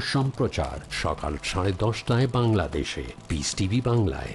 সম্প্রচার সকাল সাড়ে দশটায় বাংলাদেশে। পিস টিভি বাংলায়।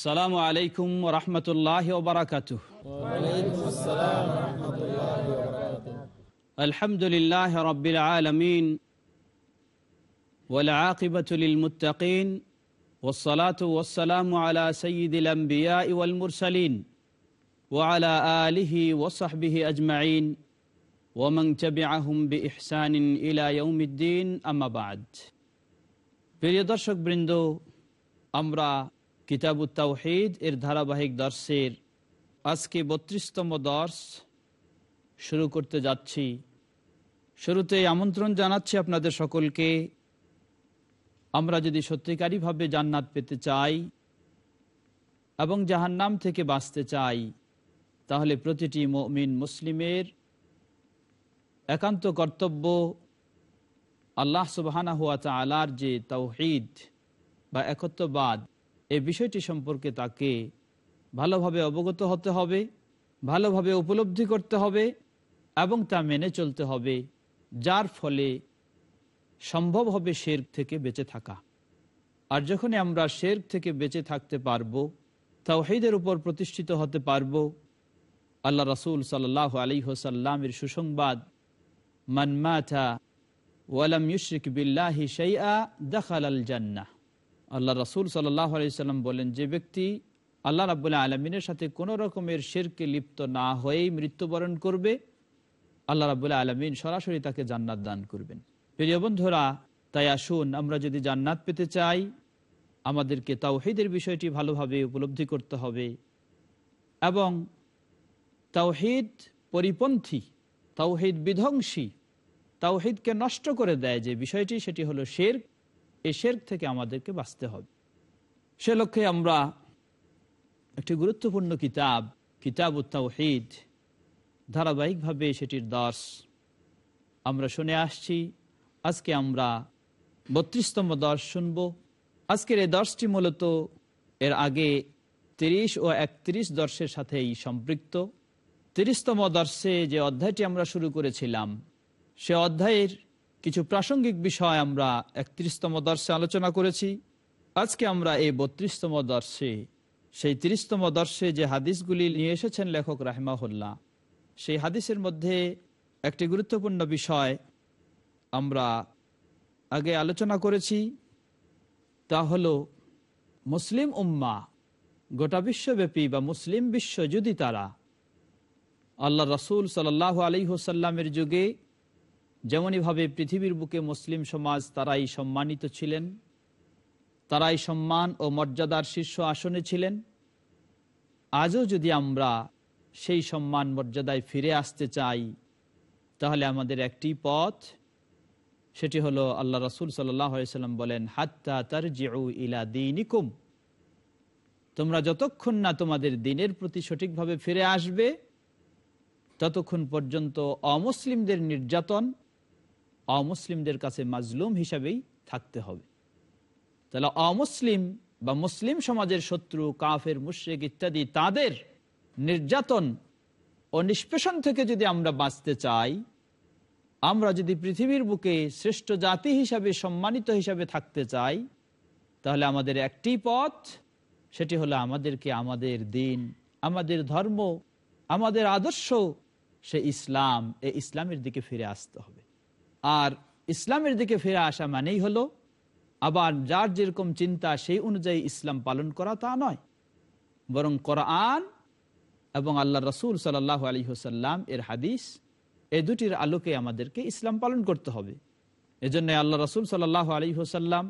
আসসালামু আলাইকুম রহমতুল্লাহ ওবরাকাত আলহামদুলিল্লাহ রবিল আলমিন والعاقبة للمتقين والصلاة والسلام على سيد الأنبياء والمرسلين وعلى آله وصحبه أجمعين ومن تبعهم بإحسان إلى يوم الدين أما بعد প্রিয় দর্শক বৃন্দ আমরা কিতাবুত তাওহিদ এর ধারাবাহিক দর্শের আজকে বত্রিশতম দর্শ শুরু করতে যাচ্ছি। শুরুতে আমন্ত্রণ জানাচ্ছি আপনাদের সকলকে। আমরা যদি সত্যিকারীভাবে জান্নাত পেতে চাই এবং জাহান্নাম থেকে বাঁচতে চাই, তাহলে প্রতিটি মমিন মুসলিমের একান্ত কর্তব্য আল্লাহ সুবাহানা হুয়া আলার যে তাওহিদ বা একত্ববাদ এই বিষয়টি সম্পর্কে তাকে ভালোভাবে অবগত হতে হবে, ভালোভাবে উপলব্ধি করতে হবে এবং তা মেনে চলতে হবে, যার ফলে সম্ভব হবে শের থেকে বেঁচে থাকা। আর যখনই আমরা শের থেকে বেঁচে থাকতে পারব, তাওহিদের উপর প্রতিষ্ঠিত হতে পারব, আল্লাহ রসুল সাল্লাহ আলী হোসাল্লামের সুসংবাদ মানমাথা ওয়ালাম ইউশরিক বিল্লাহি শাইআ দাখাল আল জান্নাহ। আল্লাহ রসুল সাল্লাহ আলাইসাল্লাম বলেন, যে ব্যক্তি আল্লাহ রাবুল্লাহ আলমিনের সাথে কোনো রকমের শেরকে লিপ্ত না হয়েই মৃত্যুবরণ করবে, আল্লাহ রাবুল্লাহ আলমিন সরাসরি তাকে জান্নাত দান করবেন। প্রিয় বন্ধুরা, তাই আসুন আমরা যদি জান্নাত পেতে চাই, আমাদেরকে তাওহিদের বিষয়টি ভালোভাবে উপলব্ধি করতে হবে এবং তাওহিদ পরিপন্থী, তাওহিদ বিধ্বংসী, তাওহিদকে নষ্ট করে দেয় যে বিষয়টি, সেটি হলো শের এই শের থেকে আমাদেরকে বাঁচতে হবে। সে লক্ষ্যে আমরা একটি গুরুত্বপূর্ণ কিতাব কিতাব তাওহিদ, ধারাবাহিকভাবে সেটির দর্শ আমরা শুনে আসছি। আজকে আমরা বত্রিশতম দর্শ শুনব। আজকের এই দর্শটি মূলত এর আগে তিরিশ ও একত্রিশ দর্শের সাথেই সম্পৃক্ত। তিরিশতম দর্শে যে অধ্যায়টি আমরা শুরু করেছিলাম, সে অধ্যায়ের কিছু প্রাসঙ্গিক বিষয় আমরা একত্রিশতম দর্শে আলোচনা করেছি। আজকে আমরা এই বত্রিশতম দর্শে, সেই তিরিশতম দর্শে যে হাদিসগুলি নিয়ে এসেছেন লেখক রাহমাহুল্লাহ, সেই হাদিসের মধ্যে একটি গুরুত্বপূর্ণ বিষয় আমরা আগে আলোচনা করেছি, তা হল মুসলিম উম্মা, গোটা বিশ্বব্যাপী বা মুসলিম বিশ্ব যদি তারা, আল্লাহ রসুল সাল্লাহ আলী হোসাল্লামের যুগে যেমনইভাবে পৃথিবীর বুকে মুসলিম সমাজ তারাই সম্মানিত ছিলেন, তারাই সম্মান ও মর্যাদার শীর্ষ আসনে ছিলেন, আজও যদি আমরা সেই সম্মান মর্যাদায় ফিরে আসতে চাই, তাহলে আমাদের একটি পথ, সেটি হলো আল্লাহ রসুল সাল্লাম বলেন, হাত্তা তার জিউ ইলা দিনিকুম। তোমরা যতক্ষণ না তোমাদের দিনের প্রতি সঠিকভাবে ফিরে আসবে, ততক্ষণ পর্যন্ত অমুসলিমদের নির্যাতন অমুসলিমদের কাছে মাজলুম হিসাবেই থাকতে হবে। তাহলে অমুসলিম বা মুসলিম সমাজের শত্রু, কাফের, মুশ্রিক ইত্যাদি তাদের নির্যাতন ও নিষ্পেষণ থেকে যদি আমরা বাঁচতে চাই, আমরা যদি পৃথিবীর বুকে শ্রেষ্ঠ জাতি হিসাবে, সম্মানিত হিসাবে থাকতে চাই, তাহলে আমাদের একটি পথ, সেটি হলো আমাদেরকে আমাদের দিন, আমাদের ধর্ম, আমাদের আদর্শ, সে ইসলাম এই ইসলামের দিকে ফিরে আসতে হবে। আর ইসলামের দিকে ফিরে আসা মানেই হলো, আবার যার যেরকম চিন্তা সেই অনুযায়ী ইসলাম পালন করা তা নয়। বরং কোরআন এবং আল্লাহ রসুল সাল্লাহ আলী হোসাল্লাম এর হাদিস এই দুটির আলোকে আমাদেরকে ইসলাম পালন করতে হবে। এজন্য আল্লাহ রসুল সাল্লাহ আলী হোসাল্লাম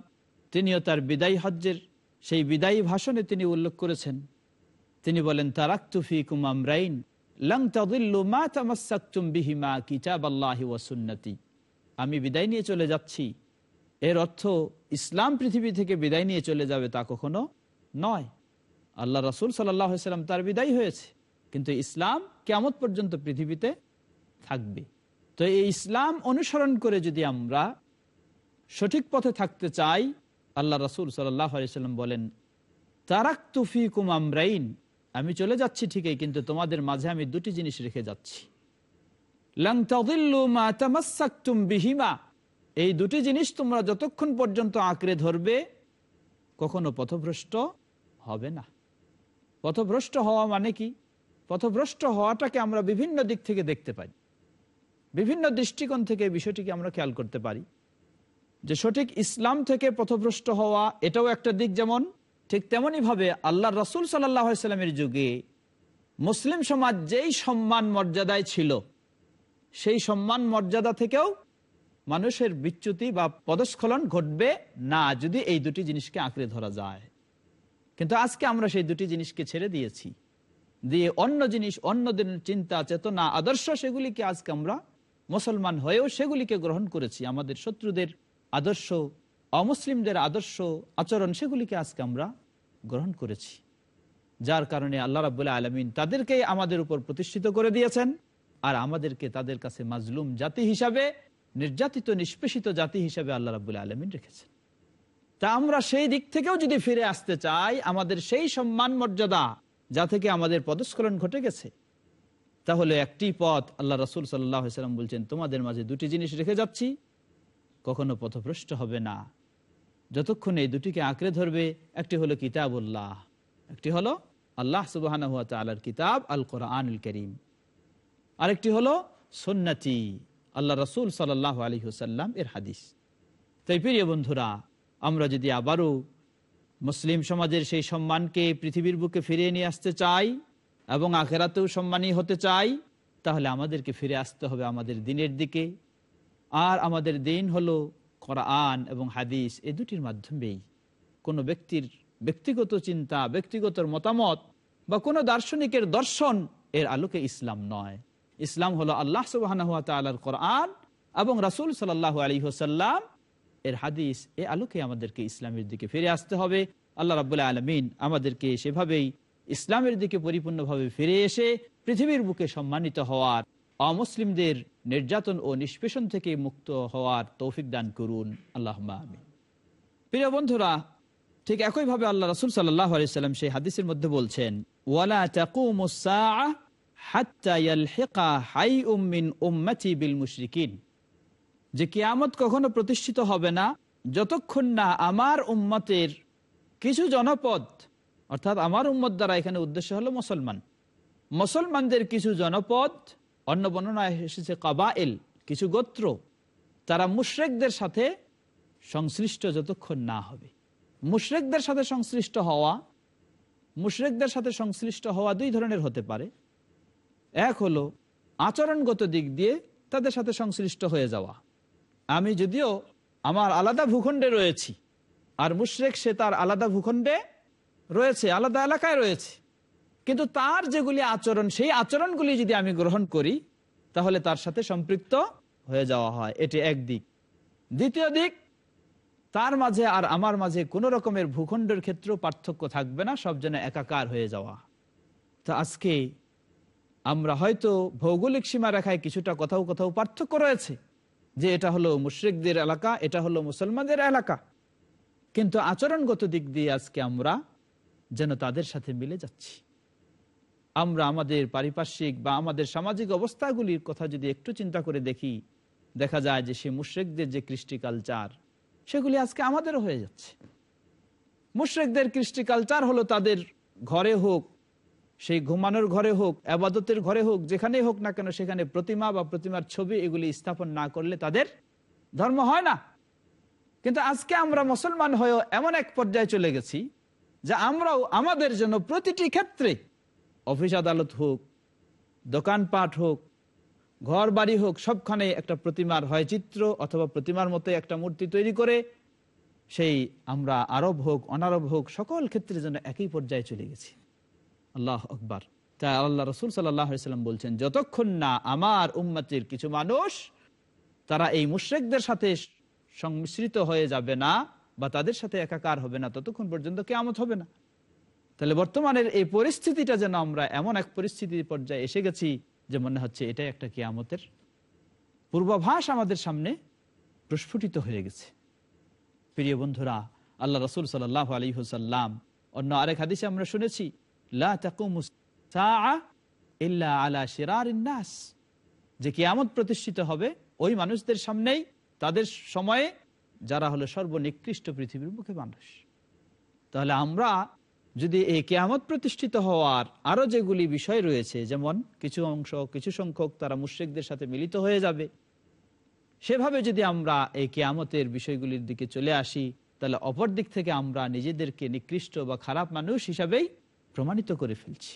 তিনিও তার বিদায়ী হজ্জের সেই বিদায়ী ভাষণে তিনি উল্লেখ করেছেন। তিনি বলেন তারাক্তুফি কুমামরাইন লং তাদিল্লু মা তামাসাক্তুম বিহিমা কিতাব আল্লাহি ওয়াসুন্নতি আমি বিদায় নিয়ে চলে যাচ্ছি। এর অর্থ, ইসলাম পৃথিবী থেকে বিদায় নিয়ে চলে যাবে তা কখনো নয়। আল্লাহ রসুল সাল্লাম তার বিদায় হয়েছে, কিন্তু ইসলাম কেমত পর্যন্ত পৃথিবীতে থাকবে। তো এই ইসলাম অনুসরণ করে যদি আমরা সঠিক পথে থাকতে চাই, আল্লাহ রসুল সাল্লাম বলেন তারাক তুফি কুমামরাইন আমি চলে যাচ্ছি ঠিকই, কিন্তু তোমাদের মাঝে আমি দুটি জিনিস রেখে যাচ্ছি লং তাদিল্লু মা তামাসাক্তুম বিহিমা। এই দুটি জিনিস তোমরা যতক্ষণ পর্যন্ত আঁকড়ে ধরবে, কখনো পথভ্রষ্ট হবে না। পথভ্রষ্ট হওয়া মানে কি? পথভ্রষ্ট হওয়াটাকে আমরা বিভিন্ন দিক থেকে দেখতে পাই। বিভিন্ন দৃষ্টিকোণ থেকে এই বিষয়টিকে আমরা খেয়াল করতে পারি। যে সঠিক ইসলাম থেকে পথভ্রষ্ট হওয়া এটাও একটা দিক যেমন, ঠিক তেমনই ভাবে আল্লাহ রসুল সাল্লামের যুগে মুসলিম সমাজ যেই সম্মান মর্যাদায় ছিল সেই সম্মান মর্যাদা থেকেও মানুষের বিচ্যুতি বা পদস্খলন ঘটবে না যদি এই দুটি জিনিসকে আঁকড়ে ধরা যায়। কিন্তু আজকে আমরা সেই দুটি জিনিসকে ছেড়ে দিয়েছি। দিয়ে অন্য জিনিস, অন্য দিনের চিন্তা, চেতনা, আদর্শ সেগুলিকে আজকে আমরা মুসলমান হয়েও সেগুলিকে গ্রহণ করেছি। আমাদের শত্রুদের আদর্শ, অমুসলিমদের আদর্শ আচরণ সেগুলিকে আজকে আমরা গ্রহণ করেছি। যার কারণে আল্লাহ রাবুল্লাহ আলমিন তাদেরকে আমাদের উপর প্রতিষ্ঠিত করে দিয়েছেন। আর আমাদেরকে তাদের কাছে মাজলুম জাতি হিসাবে, নির্যাতিত, নিষ্পেষিত জাতি হিসাবে আল্লাহ রাবুল্লাহ আলমিন রেখেছেন। তা আমরা সেই দিক থেকেও যদি ফিরে আসতে চাই, আমাদের সেই সম্মান মর্যাদা যা থেকে আমাদের পদস্খলন ঘটে গেছে, তাহলে একটি পথ আল্লাহ রসুল সাল্লাম বলছেন, তোমাদের মাঝে দুটি জিনিস রেখে যাচ্ছি, কখনো পথভ্রষ্ট হবে না। যতক্ষণ এই দুটিকে আঁকড়ে ধরবে, একটি হলো কিতাবুল্লাহ, একটি হলো আল্লাহ সুবাহ কিতাব আল কোরআন করিম। আরেকটি হলো সন্ন্যাতি আল্লাহ রসুল সাল্লাহ আলী হুসাল্লাম এর হাদিস। তাই প্রিয় বন্ধুরা, আমরা যদি আবারও মুসলিম সমাজের সেই সম্মানকে পৃথিবীর বুকে ফিরিয়ে নিয়ে আসতে চাই এবং আখেরাতেও সম্মানী হতে চাই, তাহলে আমাদেরকে ফিরে আসতে হবে আমাদের দিনের দিকে। আর আমাদের দিন হলো কোরআন এবং হাদিস এই দুটির মাধ্যমেই। কোনো ব্যক্তির ব্যক্তিগত চিন্তা, ব্যক্তিগত মতামত বা কোনো দার্শনিকের দর্শন এর আলোকে ইসলাম নয়। ইসলাম হলো আল্লাহ সুবাহ কোরআন এবং রাসুল সাল্লাহ আলী হোসাল্লাম এর হাদিস এ আলোকে আমাদেরকে ইসলামের দিকে ফিরে আসতে হবে। আল্লাহ রাবুল্লাহ আলমিন আমাদেরকে সেভাবেই ইসলামের দিকে পরিপূর্ণভাবে ফিরে এসে পৃথিবীর বুকে সম্মানিত হওয়ার, অমুসলিমদের নির্যাতন ও নিষ্পেষণ থেকে মুক্ত হওয়ার তৌফিক দান করুন। আল্লাহ প্রিয় বন্ধুরা, ঠিক একইভাবে আল্লাহ রসুল সাল্লাহ আলাইসাল্লাম সেই হাদিসের মধ্যে বলছেন, ওয়ালা যে কিয়ামত কখনো প্রতিষ্ঠিত হবে না, যতক্ষণ না আমার উম্মতের কিছু জনপদ, অর্থাৎ আমার উম্মত দ্বারা এখানে উদ্দেশ্য হলো মুসলমান। মুসলমানদের কিছু জনপদ, অন্য বর্ণনায় এসেছে কাবাএল কিছু গোত্র, তারা মুশরেকদের সাথে সংশ্লিষ্ট যতক্ষণ না হবে। মুশরেকদের সাথে সংশ্লিষ্ট হওয়া, মুশরেকদের সাথে সংশ্লিষ্ট হওয়া দুই ধরনের হতে পারে। এক হলো আচরণগত দিক দিয়ে তাদের সাথে সংশ্লিষ্ট হয়ে যাওয়া। আমি যদিও আমার আলাদা ভূখণ্ডে রয়েছি, আর মুশরেক সে তার আলাদা ভূখণ্ডে রয়েছে, আলাদা এলাকায় রয়েছে। কিন্তু তার যেগুলি আচরণ, সেই আচরণগুলি যদি আমি গ্রহণ করি, তাহলে তার সাথে সম্পৃক্ত হয়ে যাওয়া হয়। এটি এক দিক। দ্বিতীয় দিক, তার মাঝে আর আমার মাঝে কোনো রকমের ভূখণ্ডের ক্ষেত্রেও পার্থক্য থাকবে না, সব যেন একাকার হয়ে যাওয়া। তা আজকে আমরা হয়তো ভৌগোলিক সীমা রেখায় কিছুটা কোথাও কোথাও পার্থক্য রয়েছে, যে এটা হলো মুশ্রিকদের এলাকা, এটা হলো মুসলমানদের এলাকা। কিন্তু আচরণগত দিক দিয়ে আজকে আমরা যেন তাদের সাথে মিলে যাচ্ছি। আমরা আমাদের পারিপার্শ্বিক বা আমাদের সামাজিক অবস্থাগুলির কথা যদি একটু চিন্তা করে দেখি, দেখা যায় যে সে মুশ্রেকদের যে কৃষ্টি কালচার, সেগুলি আজকে আমাদেরও হয়ে যাচ্ছে। মুশ্রেকদের কৃষ্টি কালচার হলো তাদের ঘরে হোক সেই ঘুমানোর ঘরে হোক, আবাদতের ঘরে হোক, যেখানেই হোক না কেন, সেখানে প্রতিমা বা প্রতিমার ছবি এগুলি স্থাপন না করলে তাদের ধর্ম হয় না। কিন্তু আজকে আমরা মুসলমান হয়েও এমন এক পর্যায়ে চলে গেছি যে আমরাও আমাদের জন্য প্রতিটি ক্ষেত্রে অফিস আদালত হোক, দোকানপাট হোক ঘর বাড়ি হোক, সবখানে একটা প্রতিমার হয় চিত্র অথবা প্রতিমার মতো একটা মূর্তি তৈরি করে সেই আমরা আরব হোক, অনারব হোক, সকল ক্ষেত্রে যেন একই পর্যায়ে চলে গেছি। আল্লাহ আকবার। তাই আল্লাহ রসুল সাল্লাম বলছেন, যতক্ষণ না আমার উম্মতির কিছু মানুষ তারা এই মুশ্রেকদের সাথে সংমিশ্রিত হয়ে যাবে না বা তাদের সাথে একাকার হবে না, ততক্ষণ পর্যন্ত কেয়ামত হবে না। তাহলে বর্তমানের এই পরিস্থিতিটা যেন আমরা এমন এক পরিস্থিতির পর্যায়ে এসে গেছি যে মনে হচ্ছে এটাই একটা কেয়ামতের পূর্বাভাস আমাদের সামনে প্রস্ফুটিত হয়ে গেছে। প্রিয় বন্ধুরা, আল্লাহ রসুল সাল্লাহ আলী হুসাল্লাম অন্য আরেক হাদিসে আমরা শুনেছি আলা যে কিয়ামত প্রতিষ্ঠিত হবে, ওই মানুষদের সামনেই, তাদের সময়ে যারা হলো সর্বনিকৃষ্ট পৃথিবীর মুখে মানুষ। তাহলে আমরা যদি এই কেয়ামত প্রতিষ্ঠিত হওয়ার আরও যেগুলি বিষয় রয়েছে, যেমন কিছু অংশ, কিছু সংখ্যক তারা মুশ্রিকদের সাথে মিলিত হয়ে যাবে, সেভাবে যদি আমরা এই কেয়ামতের বিষয়গুলির দিকে চলে আসি, তাহলে অপর দিক থেকে আমরা নিজেদেরকে নিকৃষ্ট বা খারাপ মানুষ হিসাবেই প্রমাণিত করে ফেলছি।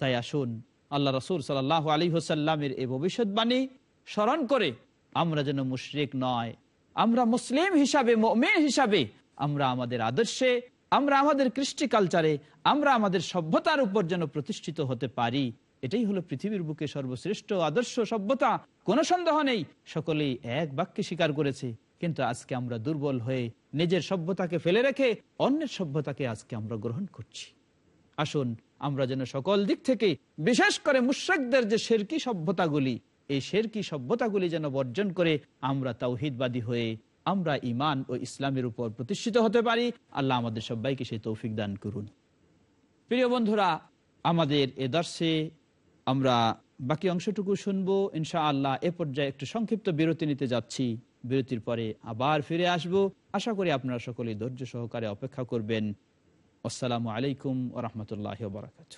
তাই আসুন, আল্লাহ রসুল সাল্লাহ আলী হোসাল্লামের এই ভবিষ্যৎবাণী স্মরণ করে, আমরা যেন মুশরিক নয়, আমরা মুসলিম হিসাবে, মমিন হিসাবে, আমরা আমাদের আদর্শে, আমরা আমাদের কৃষ্টি কালচারে, আমরা আমাদের সভ্যতার উপর যেন প্রতিষ্ঠিত হতে পারি। এটাই হলো পৃথিবীর বুকে সর্বশ্রেষ্ঠ আদর্শ সভ্যতা। কোনো সন্দেহ নেই, সকলেই এক বাক্যে স্বীকার করেছে, কিন্তু আজকে আমরা দুর্বল হয়ে নিজের সভ্যতাকে ফেলে রেখে অন্যের সভ্যতাকে আজকে আমরা গ্রহণ করছি। আসুন, আমরা যেন সকল দিক থেকে, বিশেষ করে মুশ্রাকদের যে শেরকি সভ্যতাগুলি, এই শেরকি সভ্যতাগুলি যেন বর্জন করে আমরা তাওহিদবাদী হয়ে, আমরা ইমান ও ইসলামের উপর প্রতিষ্ঠিত হতে পারি। আল্লাহ আমাদের সবাইকে সেই তৌফিক দান করুন। প্রিয় বন্ধুরা, আমাদের এ দর্শে আমরা বাকি অংশটুকু শুনব। ইনশা আল্লাহ এ পর্যায়ে একটু সংক্ষিপ্ত বিরতি নিতে যাচ্ছি। বিরতির পরে আবার ফিরে আসব। আশা করি আপনারা সকলেই ধৈর্য সহকারে অপেক্ষা করবেন। আসসালামু আলাইকুম রহমতুল্লাহ বরাকাত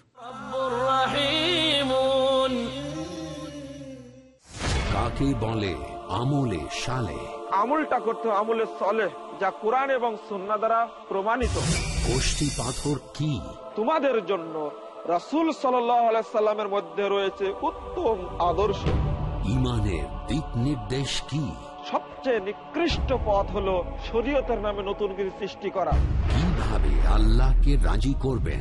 কাকে বলে আমলে সালে? আমলটা করতে আমলে যা কোরআন এবং সন্না দ্বারা প্রমাণিত। গোষ্ঠী পাথর কি? তোমাদের জন্য রাসুল সাল্লামের মধ্যে রয়েছে উত্তম আদর্শ। ইমানের দিক নির্দেশ কি? সবচেয়ে নিকৃষ্ট পথ হলো শরীয়তের নামে নতুন কিছু সৃষ্টি করা। কীভাবে আল্লাহকে রাজি করবেন।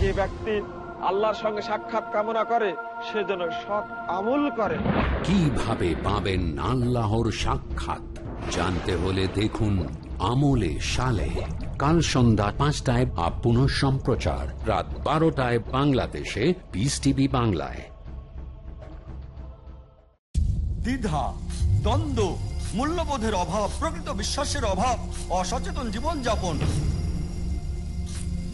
যে ব্যক্তি আল্লাহর সঙ্গে সাক্ষাৎ কামনা করে সে যেন সৎ আমল করে। কীভাবে পাবেন আল্লাহর সাক্ষাৎ? জানতে হলে দেখুন আমলে সালে। কাল সন্ধ্যা পাঁচটায় আপ পুনঃ সম্প্রচার। রাত বারোটায় বাংলাদেশে পিস টিভি বাংলায়। দ্বিধা দ্বন্দ্ব মূল্যবোধের অভাব প্রকৃত বিশ্বাসের অভাব অসচেতন জীবনযাপন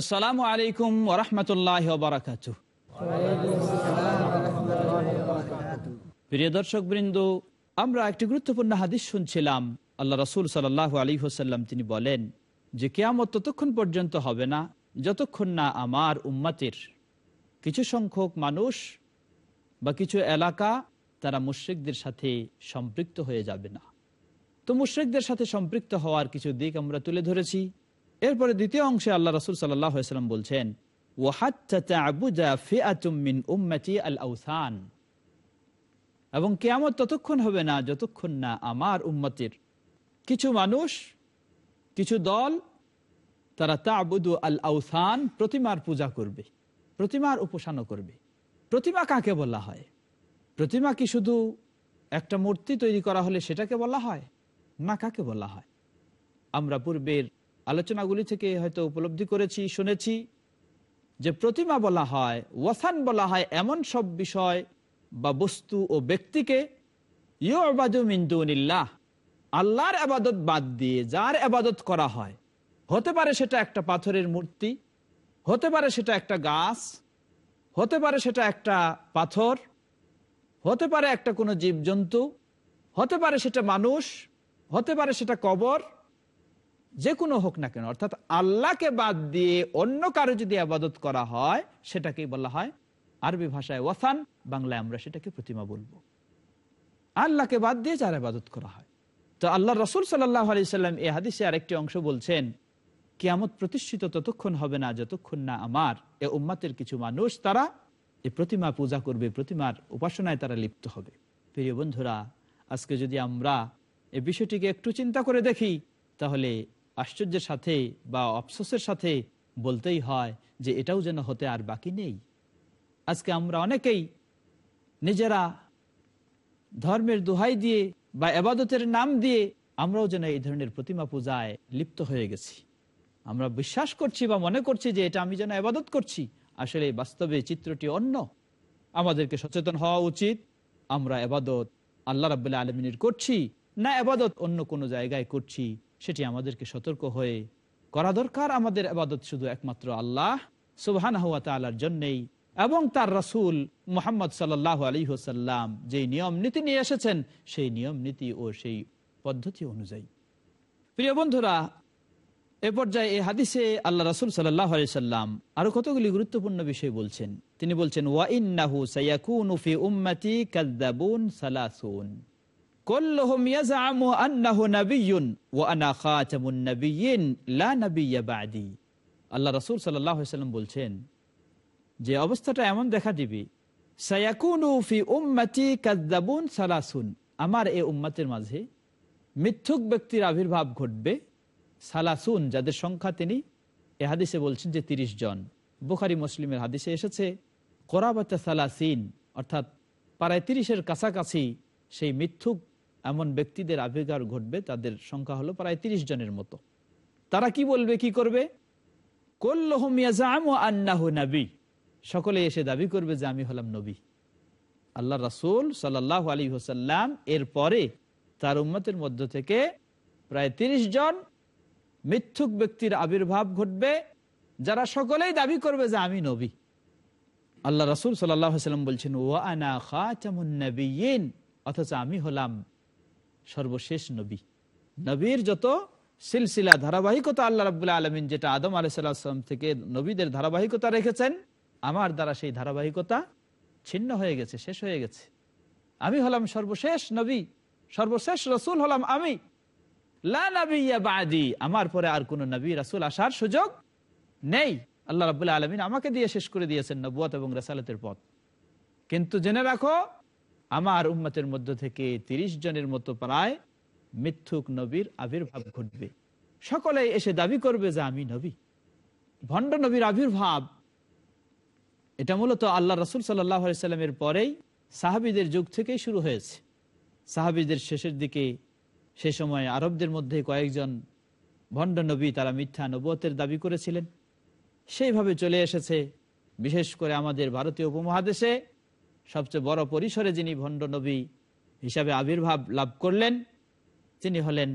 আসসালামু আলাইকুম ওরহমতুল্লাহ বারাকাত প্রিয় দর্শক বৃন্দ আমরা একটি গুরুত্বপূর্ণ হাদিস শুনছিলাম। আল্লাহ রসুল সাল্লাহ আলী হোসাল্লাম তিনি বলেন যে কেয়ামত ততক্ষণ পর্যন্ত হবে না যতক্ষণ না আমার উম্মাতের কিছু সংখ্যক মানুষ বা কিছু এলাকা তারা মুশ্রিকদের সাথে সম্পৃক্ত হয়ে যাবে না। তো মুশ্রিকদের সাথে সম্পৃক্ত হওয়ার কিছু দিক আমরা তুলে ধরেছি। এরপরে দ্বিতীয় অংশে আল্লাহ রসুল সাল্লাম বলছেন এবং কেয়ামত ততক্ষণ হবে না, যতক্ষণ না আমার উম্মতের কিছু মানুষ, কিছু দল, তারা তাবুদু আল আউসান প্রতিমার পূজা করবে, প্রতিমার উপাসনা করবে। প্রতিমা কাকে বলা হয়? প্রতিমা কি শুধু একটা মূর্তি তৈরি করা হলে সেটাকে বলা হয়? না, কাকে বলা হয়? আমরা পূর্বের আলোচনাগুলি থেকে হয়তো উপলব্ধি করেছি, শুনেছি যে প্রতিমা বলা হয়, ওয়াসান বলা হয় এমন সব বিষয় বা বস্তু ও ব্যক্তিকে ইউবাদুমিন্দুনিল্লাহ আল্লাহর আবাদত বাদ দিয়ে যার আবাদত করা হয়। হতে পারে সেটা একটা পাথরের মূর্তি, হতে পারে সেটা একটা গাছ, হতে পারে সেটা একটা পাথর, হতে পারে একটা কোনো জীবজন্তু, হতে পারে সেটা মানুষ, হতে পারে সেটা কবর যে কোনো হোক না কেন, অর্থাৎ আল্লাহকে বাদ দিয়ে অন্য কারও যদি আবাদত করা হয়, সেটাকেই বলা হয় আরবি ভাষায় ওয়াসান, বাংলায় আমরা সেটাকে প্রতিমা বলব। আল্লাহকে বাদ দিয়ে যার আবাদত করা হয়। তো আল্লাহ রসুল সাল্লাহ আলি সাল্লাম এ হাদিসে আরেকটি অংশ বলছেন, কিয়ামত প্রতিষ্ঠিত ততক্ষণ হবে না যতক্ষণ না আমার, এ উম্মাতের কিছু মানুষ তারা এই প্রতিমা পূজা করবে, প্রতিমার উপাসনায় তারা লিপ্ত হবে। প্রিয় বন্ধুরা, আজকে যদি আমরা এ বিষয়টিকে একটু চিন্তা করে দেখি, তাহলে আশ্চর্যের সাথে বা অফসোসের সাথে বলতেই হয় যে এটাও যেন হতে আর বাকি নেই। আজকে আমরা অনেকেই নিজেরা ধর্মের দোহাই দিয়ে বা এবাদতের নাম দিয়ে আমরাও যেন এই ধরনের প্রতিমা পূজায় লিপ্ত হয়ে গেছি। আমরা বিশ্বাস করছি বা মনে করছি যে এটা আমি যেন আবাদত করছি। আসলে বাস্তবে চিত্রটি অন্য। আমাদেরকে সচেতন হওয়া উচিত। আমরা এবাদত আল্লাহ রাবুল্লাহ আলমিনের করছি না এবাদত অন্য কোনো জায়গায় করছি সেটি আমাদেরকে সতর্ক হয়ে করা দরকার। আমাদের আবাদত শুধু একমাত্র আল্লাহ সুবহান জন্যেই এবং তার রাসুল মোহাম্মদ সাল্লাহ আলী হোসাল্লাম যে নিয়ম নীতি নিয়ে এসেছেন, সেই নিয়ম নীতি ও সেই পদ্ধতি অনুযায়ী। প্রিয় বন্ধুরা, এ পর্যায়ে এই হাদিসে আল্লাহ রাসুল সাল্লাহ সাল্লাম আরও কতগুলি গুরুত্বপূর্ণ বিষয় বলছেন। তিনি বলছেন, ওয়া ইন্নাহু সায়াকুনু ফি উম্মতি কাযযাবুন সালাসুন। কুল্লুহুম ইয়াজআমু আন্নাহু নাবিয়্যুন বলছেন, যে অবস্থাটা এমন দেখা দিবে, সায়াকুনু আমার এই উম্মতের মাঝে মিথ্যুক ব্যক্তির আবির্ভাব ঘটবে সালাসুন, যাদের সংখ্যা তিনি এ হাদিসে বলছেন যে ৩০ জন। বুখারি, মুসলিমের হাদিসে এসেছে, কোরাবাতে সালাসিন অর্থাৎ প্রায় তিরিশের কাছাকাছি সেই মিথ্যুক এমন ব্যক্তিদের আবির্ভাব ঘটবে, তাদের সংখ্যা হলো প্রায় ৩০ জনের মতো। তারা কি বলবে, কি করবে? সকলে এসে দাবি করবে যে আমি হলাম নবী। আল্লাহ রাসুল সাল্লাহ আলী হোসাল্লাম এর পরে তার উম্মতের মধ্য থেকে প্রায় ৩০ জন মিথ্যুক ব্যক্তির আবির্ভাব ঘটবে, যারা সকলেই দাবি করবে যে আমি নবী। আল্লাহ রাসুল সাল্লাম বলছেন ও আনা খাচামুন্নবীন অথচ আমি হলাম সর্বশেষ নবী। নবীর যত সিলসিলা, ধারাবাহিকতা আল্লাহ রাবুল্লাহ আলমিন যেটা আদম আলাইসাল্লাম থেকে নবীদের ধারাবাহিকতা রেখেছেন, আমার দ্বারা সেই ধারাবাহিকতা ছিন্ন হয়ে গেছে, শেষ হয়ে গেছে। আমি হলাম সর্বশেষ নবী, সর্বশেষ রসুল হলাম আমি। বাদি, আমার পরে আর কোন নবী, রাসুল আসার সুযোগ নেই। আল্লাহ রাবুল্লাহ আলমিন আমাকে দিয়ে শেষ করে দিয়েছেন নবুয়াত এবং রাসালাতের পথ। কিন্তু জেনে রাখো আমার উম্মতের মধ্য থেকে ৩০ জনের মতো প্রায় মিথ্যুক নবীর আবির্ভাব ঘটবে। সকলে এসে দাবি করবে যে আমি নবী। ভণ্ড নবীর আবির্ভাব, এটা মূলত আল্লাহ রসুল সাল্লামের পরেই সাহাবিদের যুগ থেকেই শুরু হয়েছে। সাহাবিদের শেষের দিকে সে সময় আরবদের মধ্যে কয়েকজন ভণ্ড নবী তারা মিথ্যা নবতের দাবি করেছিলেন। সেইভাবে চলে এসেছে, বিশেষ করে আমাদের ভারতীয় উপমহাদেশে সবচেয়ে বড় পরিসরে যিনি ভণ্ড নবী হিসাবে আবির্ভাব লাভ করলেন, তিনি হলেন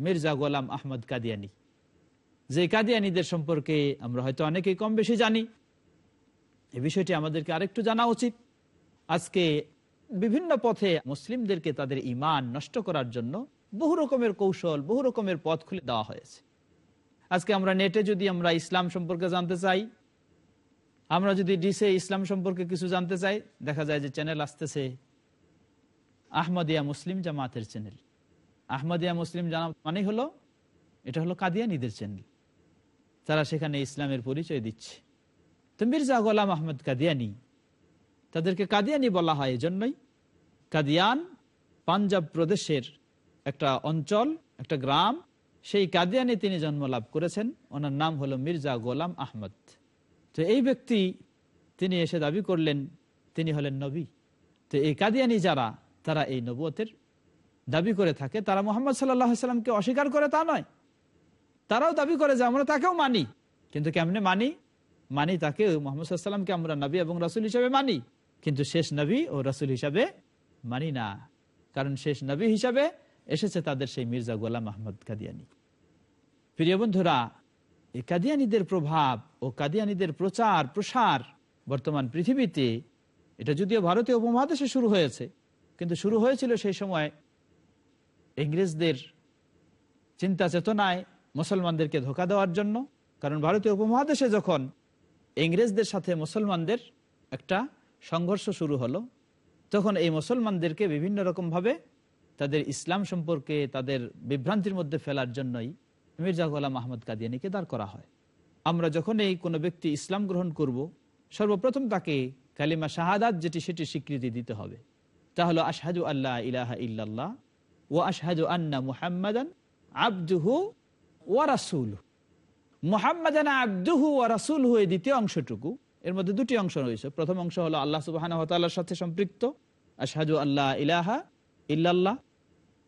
মির্জা গোলাম আহমদ কাদিয়ানি। যে কাদিয়ানিদের সম্পর্কে আমরা হয়তো অনেকেই কম বেশি জানি, এ বিষয়টি আমাদেরকে আরেকটু জানা উচিত। আজকে বিভিন্ন পথে মুসলিমদেরকে তাদের ইমান নষ্ট করার জন্য বহু রকমের কৌশল, বহু রকমের পথ খুলে দেওয়া হয়েছে। আজকে আমরা নেটে যদি আমরা ইসলাম সম্পর্কে জানতে চাই আমরা যদি ডিসে ইসলাম সম্পর্কে কিছু জানতে চাই, দেখা যায় যে চ্যানেল আসতেছে আহমদিয়া মুসলিম জামাতের চ্যানেল আহমদিয়া মুসলিম জামাত মানে হলো, এটা হলো কাদিয়ানিদের চ্যানেল তারা সেখানে ইসলামের পরিচয় দিচ্ছে। তো মির্জা গোলাম আহমদ কাদিয়ানি, তাদেরকে কাদিয়ানি বলা হয় এজন্যই। কাদিয়ান পাঞ্জাব প্রদেশের একটা অঞ্চল, একটা গ্রাম। সেই কাদিয়ানি তিনি জন্ম লাভ করেছেন। ওনার নাম হলো মির্জা গোলাম আহমদ। তো এই ব্যক্তি তিনি এসে দাবি করলেন, তিনি হলেন নবী। তো এই কাদিয়ানি যারা, তারা এই নবতের দাবি করে থাকে। তারা মোহাম্মদ সাল্লামকে অস্বীকার করে তা নয়। তারাও দাবি করে যে আমরা তাকেও মানি। কিন্তু কেমনে মানি? মানি তাকে মোহাম্মদ সাল্লামকে আমরা নবী এবং রাসুল হিসাবে মানি। কিন্তু শেষ নবী ও রাসুল হিসাবে মানি না। কারণ শেষ নবী হিসাবে এসেছে তাদের সেই মির্জা গোলাম আহমদ কাদিয়ানি। প্রিয় বন্ধুরা, এই কাদিয়ানিদের প্রভাব ও কাদিয়ানিদের প্রচার, প্রসার বর্তমান পৃথিবীতে, এটা যদিও ভারতীয় উপমহাদেশে শুরু হয়েছে, কিন্তু শুরু হয়েছিল সেই সময় ইংরেজদের চিন্তা চেতনায় মুসলমানদেরকে ধোকা দেওয়ার জন্য, কারণ ভারতীয় উপমহাদেশে যখন ইংরেজদের সাথে মুসলমানদের একটা সংঘর্ষ শুরু হলো, তখন এই মুসলমানদেরকে বিভিন্ন রকমভাবে তাদের ইসলাম সম্পর্কে, তাদের বিভ্রান্তির মধ্যে ফেলার জন্যই মির্জা গোলাম আহমদ কাদিয়ানিকে দাঁড় করা হয়। আমরা যখন এই কোনো ব্যক্তি ইসলাম গ্রহণ করব, সর্বপ্রথম তাকে কালিমা শাহাদাত যেটি সেটি স্বীকৃতি দিতে হবে। তা হলো আল্লাহ ইলাহা ইল্লাল্লাহ ও আশহাদু আন্না মুহাম্মাদান আব্দুহু ও রাসুল মুহাম্মাদান আব্দুহু ও রাসুল হয়ে দ্বিতীয় অংশটুকু। এর মধ্যে দুটি অংশ রয়েছে। প্রথম অংশ হলো, আল্লাহ সুবাহ সাথে সম্পৃক্ত। আশহাদু আল্লাহ ইলাহা ইল্লাল্লাহ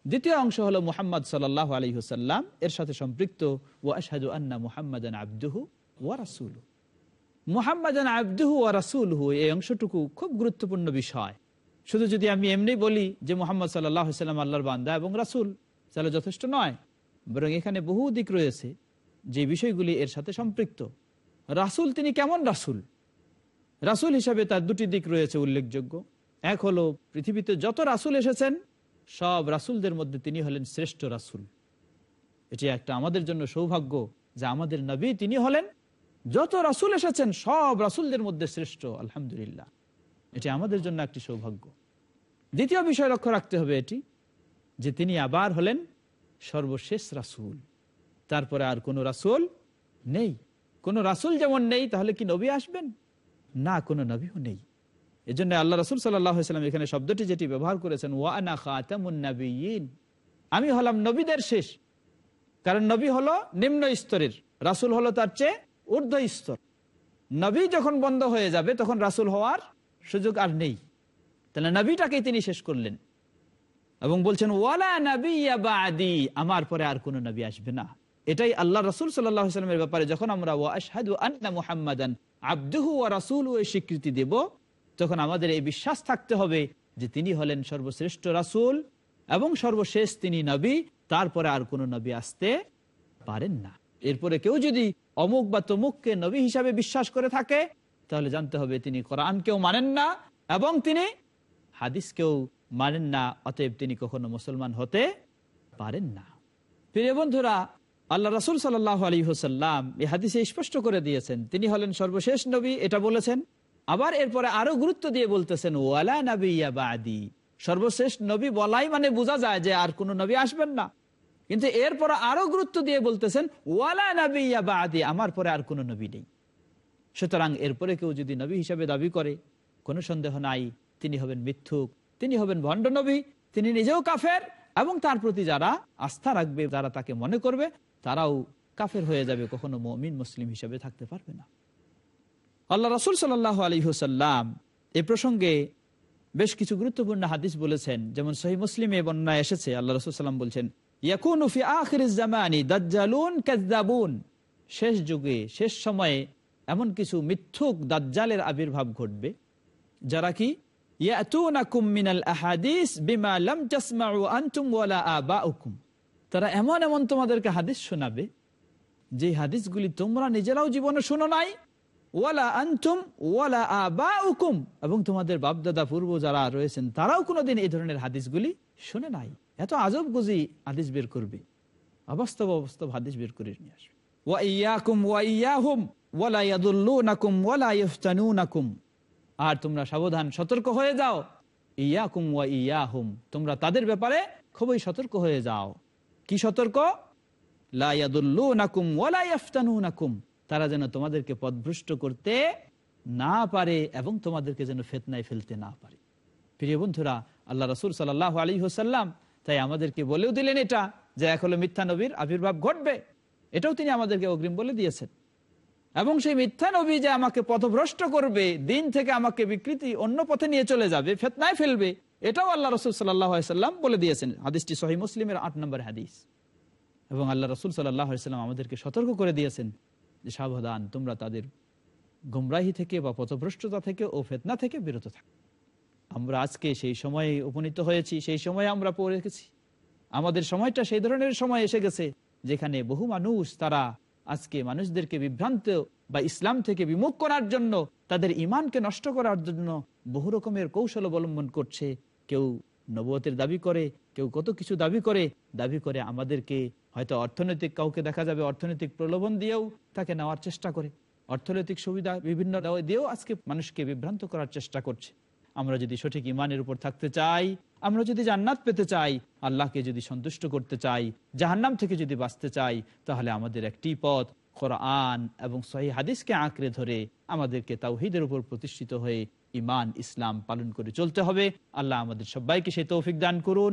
দ্বিতীয় অংশ হলো মুহাম্মদ সাল্লাহ আলী হুসাল্লাম এর সাথে সম্পৃক্ত ও আশহাদু আন্না মুহাম্মাদান আব্দুহু ও রাসুল মুহাম্মাদান আব্দুহু ও রাসুল হু এই অংশটুকু খুব গুরুত্বপূর্ণ বিষয়। শুধু যদি আমি এমনি বলি যে মোহাম্মদ সাল্লাহ সাল্লাম আল্লাহর বান্দা এবং রাসুল, তাহলে যথেষ্ট নয়। বরং এখানে বহু দিক রয়েছে যে বিষয়গুলি এর সাথে সম্পৃক্ত। রাসুল তিনি কেমন রাসুল? রাসুল হিসাবে তার দুটি দিক রয়েছে উল্লেখযোগ্য। এক হলো পৃথিবীতে যত রাসুল এসেছেন সব রাসুলদের মধ্যে তিনি হলেন শ্রেষ্ঠ রাসুল। এটি একটা আমাদের জন্য সৌভাগ্য যে আমাদের নবী তিনি হলেন যত রাসুল এসেছেন, সব রাসুলদের মধ্যে শ্রেষ্ঠ, আলহামদুলিল্লাহ। এটি আমাদের জন্য একটি সৌভাগ্য। দ্বিতীয় বিষয় লক্ষ্য রাখতে হবে এটি, যে তিনি আবার হলেন সর্বশেষ রাসুল। তারপরে আর কোনো রাসুল নেই। কোনো রাসুল যেমন নেই, তাহলে কি নবী আসবেন? না, কোনো নবীও নেই। এই জন্য আল্লাহ রসুল সাল্লাম এখানে শব্দটি যেটি ব্যবহার করেছেন ওয়ানা খাতামুন্নবীন আমি হলাম নবীদের শেষ। কারণ নবী হলো নিম্ন স্তরের, রাসুল হলো তার চেয়ে ঊর্ধ্ব স্তর। নবী যখন বন্ধ হয়ে যাবে, তখন রাসুল হওয়ার সুযোগ আর নেই। তাহলে নবীটাকেই তিনি শেষ করলেন। এবং বলছেন, ওয়ালা নবী আদি আমার পরে আর কোনো নবী আসবে না। এটাই আল্লাহ রসুল সাল্লামের ব্যাপারে যখন আমরা ওয়াশহাদু আন্না মুহাম্মাদান আব্দুহু ও রাসুল স্বীকৃতি দেব তখন আমাদের এই বিশ্বাস থাকতে হবে যে তিনি হলেন সর্বশ্রেষ্ঠ রাসুল এবং সর্বশেষ তিনি নবী, তারপরে আর কোনো নবী আসতে পারেন না। এরপরে কেউ যদি অমুক বা তমুককে নবী হিসাবে বিশ্বাস করে থাকে, তাহলে জানতে হবে তিনি কোরআনকেও মানেন না এবং তিনি হাদিসকেও মানেন না, অতএব তিনি কখনো মুসলমান হতে পারেন না। প্রিয় বন্ধুরা, আল্লাহ রাসুল সাল্লাহ আলী হোসাল্লাম এই হাদিসে স্পষ্ট করে দিয়েছেন, তিনি হলেন সর্বশেষ নবী, এটা বলেছেন। আবার এরপরে আরও গুরুত্ব দিয়ে বলতেছেন, ওয়ালা নবী আদি সর্বশেষ নবী বলাই মানে বোঝা যায় যে আর কোন নবী আসবেন না। কিন্তু এরপর আরও গুরুত্ব দিয়ে বলতেছেন, ওয়ালা নবী আদি আমার পরে আর কোনো নবী নেই। সুতরাং এরপরে কেউ যদি নবী হিসাবে দাবি করে, কোনো সন্দেহ নাই, তিনি হবেন মিথ্যুক, তিনি হবেন ভণ্ড নবী, তিনি নিজেও কাফের, এবং তার প্রতি যারা আস্থা রাখবে, যারা তাকে মনে করবে, তারাও কাফের হয়ে যাবে, কখনো মমিন, মুসলিম হিসেবে থাকতে পারবে না। আল্লাহ রসুল সাল্লাহ আলী হুসাল্লাম এ প্রসঙ্গে বেশ কিছু গুরুত্বপূর্ণ হাদিস বলেছেন। যেমন সহি মুসলিমে বন্যায় এসেছে, আল্লাহ রসুল সাল্লাম বলছেন শেষ যুগে, শেষ সময়ে এমন কিছু মিথ্যুক দাজ্জালের আবির্ভাব ঘটবে, যারা কি তারা এমন এমন তোমাদেরকে হাদিস শোনাবে, যে হাদিসগুলি তোমরা নিজেরাও জীবনে শোনো নাই ওয়ালা আনতুম ওয়ালা আবাউকুম। এবং তোমাদের বাপদাদা পূর্ব যারা রয়েছেন, তারাও কোনোদিন এই ধরনের হাদিসগুলি শুনে নাই। এত আজব গুজি হাদিস বের করবে। অবাস্তব হাদিস বের করে নিয়ে আসবে। আর তোমরা সাবধান, সতর্ক হয়ে যাও। ইয়াকুম ওয়া ইয়াহুম। তোমরা তাদের ব্যাপারে খুবই সতর্ক হয়ে যাও। কি সতর্ক? লা ইয়াদুল্লুনাকুম ওয়ালা ইফতানুনাকুম। তারা যেন তোমাদেরকে পথভ্রষ্ট করতে না পারে এবং তোমাদেরকে যেন ফেতনায় ফেলতে না পারে। প্রিয় বন্ধুরা, আল্লাহ রসুল সাল্লাহ আলী হোসাল্লাম তাই আমাদেরকে বলেও দিলেন এটা যে এক হলো মিথ্যা নবীর আবির্ভাব ঘটবে। এটাও তিনি আমাদেরকে অগ্রিম বলে দিয়েছেন। এবং সেই মিথ্যা নবী যে আমাকে পথভ্রষ্ট করবে, দিন থেকে আমাকে বিকৃতি অন্য পথে নিয়ে চলে যাবে, ফেতনায় ফেলবে, এটাও আল্লাহ রসুল সাল্লাম বলে দিয়েছেন। হাদিসটি সহি মুসলিমের আট নম্বর হাদিস। এবং আল্লাহ রসুল সাল্লাম আমাদেরকে সতর্ক করে দিয়েছেন সাবধান, তোমরা তাদের গুমরাহি থেকে বা পথভ্রষ্টতা থেকে ও ফেতনা থেকে বিরত থাক। আমরা আজকে সেই সময়ে উপনীত হয়েছি, সেই সময়ে আমরা পড়ে গেছি। আমাদের সময়টা সেই ধরনের সময় এসে গেছে যেখানে বহু মানুষ তারা আজকে মানুষদেরকে বিভ্রান্ত বা ইসলাম থেকে বিমুখ করার জন্য, তাদের ইমানকে নষ্ট করার জন্য বহু রকমের কৌশল অবলম্বন করছে। কেউ নবতের দাবি করে, কেউ কত কিছু দাবি করে দাবি করে আমাদেরকে হয়তো অর্থনৈতিক কাউকে দেখা যাবে অর্থনৈতিক প্রলোভন দিয়েও তাকে নেওয়ার চেষ্টা করে। অর্থনৈতিক সুবিধা বিভিন্ন দিয়েও আজকে মানুষকে বিভ্রান্ত করার চেষ্টা করছে। আমরা যদি সঠিক ইমানের উপর থাকতে চাই, আমরা যদি জান্নাত পেতে চাই, আল্লাহকে যদি সন্তুষ্ট করতে চাই, জাহান্নাম থেকে যদি বাঁচতে চাই, তাহলে আমাদের একটি পথ, কোরআন এবং সহি হাদিসকে আঁকড়ে ধরে আমাদেরকে তাওহিদের উপর প্রতিষ্ঠিত হয়ে ইমান ইসলাম পালন করে চলতে হবে। আল্লাহ আমাদের সবাইকে সেই তৌফিক দান করুন।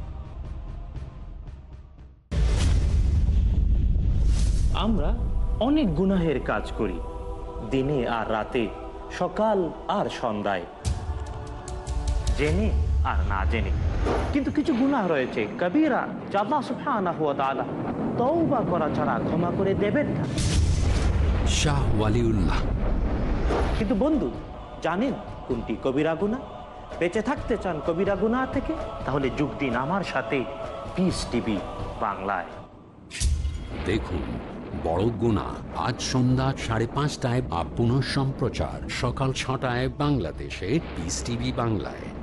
আমরা অনেক গুনাহের কাজ করি দিনে আর রাতে সকাল আর সন্ধ্যায়। জেনে আর না জেনে। কিন্তু কিছু গুনাহ রয়েছে কবিরা জাদা সুফানা হুয়া তাআলা তওবা করা ছাড়া ক্ষমা করে দেবেন না। শাহ ওয়ালিউল্লাহ। কিন্তু বন্ধু জানেন কোনটি কবিরা গুণা বেঁচে থাকতে চান কবিরা গুণা থেকে তাহলে যোগ দিন আমার সাথে। পিস টিভি বাংলায়। দেখুন বড় গুণা। আজ সন্ধ্যা সাড়ে পাঁচটায় বা পুনঃ সম্প্রচার সকাল ছটায় বাংলাদেশে পিস টিভি বাংলায়।